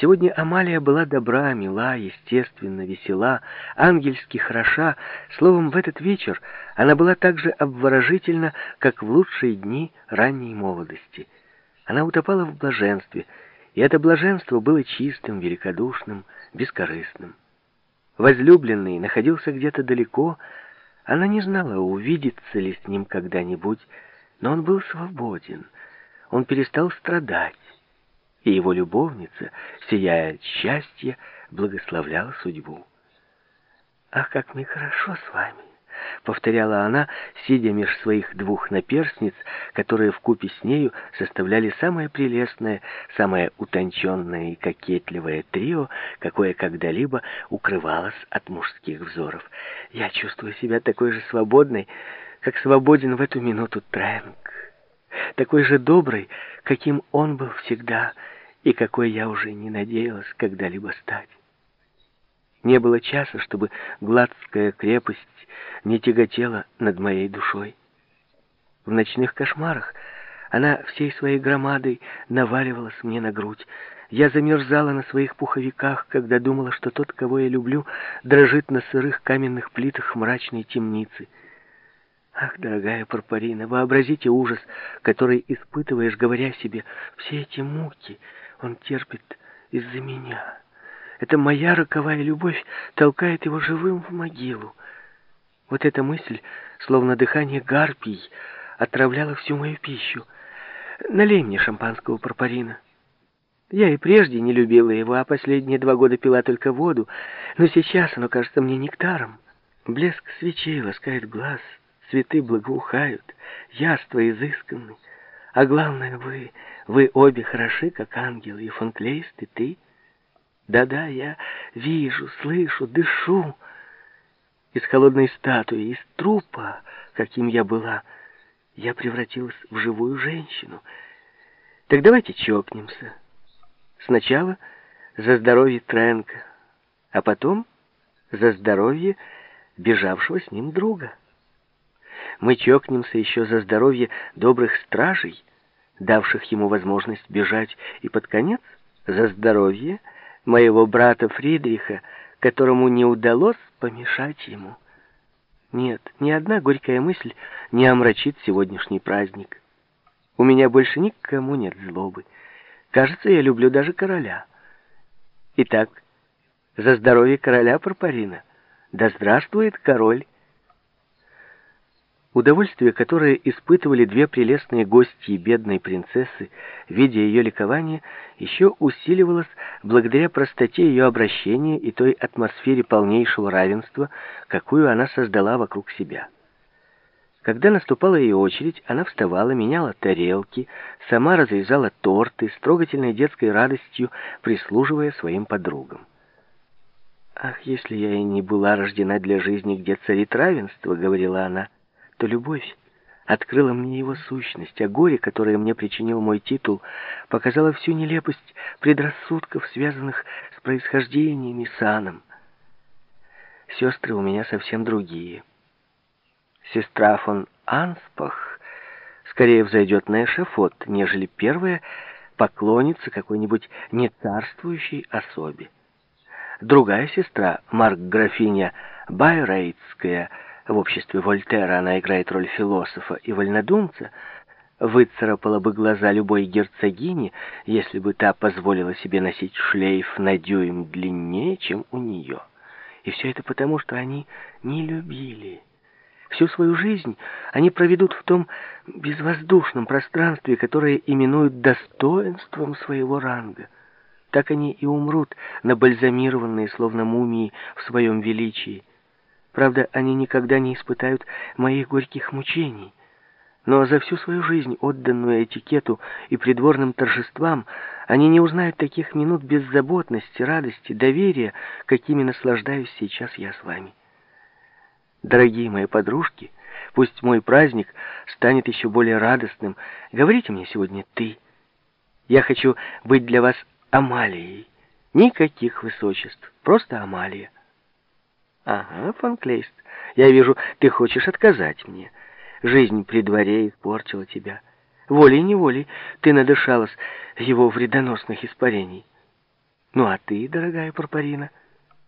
Сегодня Амалия была добра, мила, естественно, весела, ангельски хороша. Словом, в этот вечер она была так же обворожительна, как в лучшие дни ранней молодости. Она утопала в блаженстве, и это блаженство было чистым, великодушным, бескорыстным. Возлюбленный находился где-то далеко, она не знала, увидится ли с ним когда-нибудь, но он был свободен, он перестал страдать и его любовница, сияя от счастья, благословляла судьбу. «Ах, как мне хорошо с вами!» — повторяла она, сидя меж своих двух наперстниц, которые вкупе с нею составляли самое прелестное, самое утонченное и кокетливое трио, какое когда-либо укрывалось от мужских взоров. «Я чувствую себя такой же свободной, как свободен в эту минуту Трэнк, такой же добрый, каким он был всегда, и какой я уже не надеялась когда-либо стать. Не было часа, чтобы гладская крепость не тяготела над моей душой. В ночных кошмарах она всей своей громадой наваливалась мне на грудь. Я замерзала на своих пуховиках, когда думала, что тот, кого я люблю, дрожит на сырых каменных плитах мрачной темницы. Ах, дорогая Парпарина, вообразите ужас, который испытываешь, говоря себе, все эти муки — он терпит из-за меня. Это моя роковая любовь толкает его живым в могилу. Вот эта мысль, словно дыхание гарпий, отравляла всю мою пищу. Налей мне шампанского парпарина. Я и прежде не любила его, а последние два года пила только воду, но сейчас оно кажется мне нектаром. Блеск свечей ласкает глаз, цветы благоухают, яства изысканны. А главное, вы, вы обе хороши, как ангелы, и фонклейст, и ты. Да-да, я вижу, слышу, дышу. Из холодной статуи, из трупа, каким я была, я превратилась в живую женщину. Так давайте чокнемся. Сначала за здоровье Тренка, а потом за здоровье бежавшего с ним друга мы чокнемся еще за здоровье добрых стражей, давших ему возможность бежать, и под конец за здоровье моего брата Фридриха, которому не удалось помешать ему. Нет, ни одна горькая мысль не омрачит сегодняшний праздник. У меня больше никому нет злобы. Кажется, я люблю даже короля. Итак, за здоровье короля Парпарина. Да здравствует король! Удовольствие, которое испытывали две прелестные гости бедной принцессы, видя ее ликование, еще усиливалось благодаря простоте ее обращения и той атмосфере полнейшего равенства, какую она создала вокруг себя. Когда наступала ее очередь, она вставала, меняла тарелки, сама разрезала торты, с трогательной детской радостью прислуживая своим подругам. «Ах, если я и не была рождена для жизни, где царит равенство», — говорила она, — то любовь открыла мне его сущность, а горе, которое мне причинил мой титул, показало всю нелепость предрассудков, связанных с происхождением и саном. Сестры у меня совсем другие. Сестра фон Анспах скорее взойдет на эшафот, нежели первая поклонится какой-нибудь нецарствующей особе. Другая сестра, Марк-графиня Байрейтская, в обществе Вольтера она играет роль философа и вольнодумца, выцарапала бы глаза любой герцогини, если бы та позволила себе носить шлейф на дюйм длиннее, чем у нее. И все это потому, что они не любили. Всю свою жизнь они проведут в том безвоздушном пространстве, которое именуют достоинством своего ранга. Так они и умрут, набальзамированные, словно мумии, в своем величии. Правда, они никогда не испытают моих горьких мучений. Но за всю свою жизнь, отданную этикету и придворным торжествам, они не узнают таких минут беззаботности, радости, доверия, какими наслаждаюсь сейчас я с вами. Дорогие мои подружки, пусть мой праздник станет еще более радостным. Говорите мне сегодня «ты». Я хочу быть для вас Амалией. Никаких высочеств, просто Амалия. «Ага, фон Клейст, я вижу, ты хочешь отказать мне. Жизнь при дворе испортила тебя. Волей-неволей ты надышалась его вредоносных испарений. Ну а ты, дорогая Парпарина,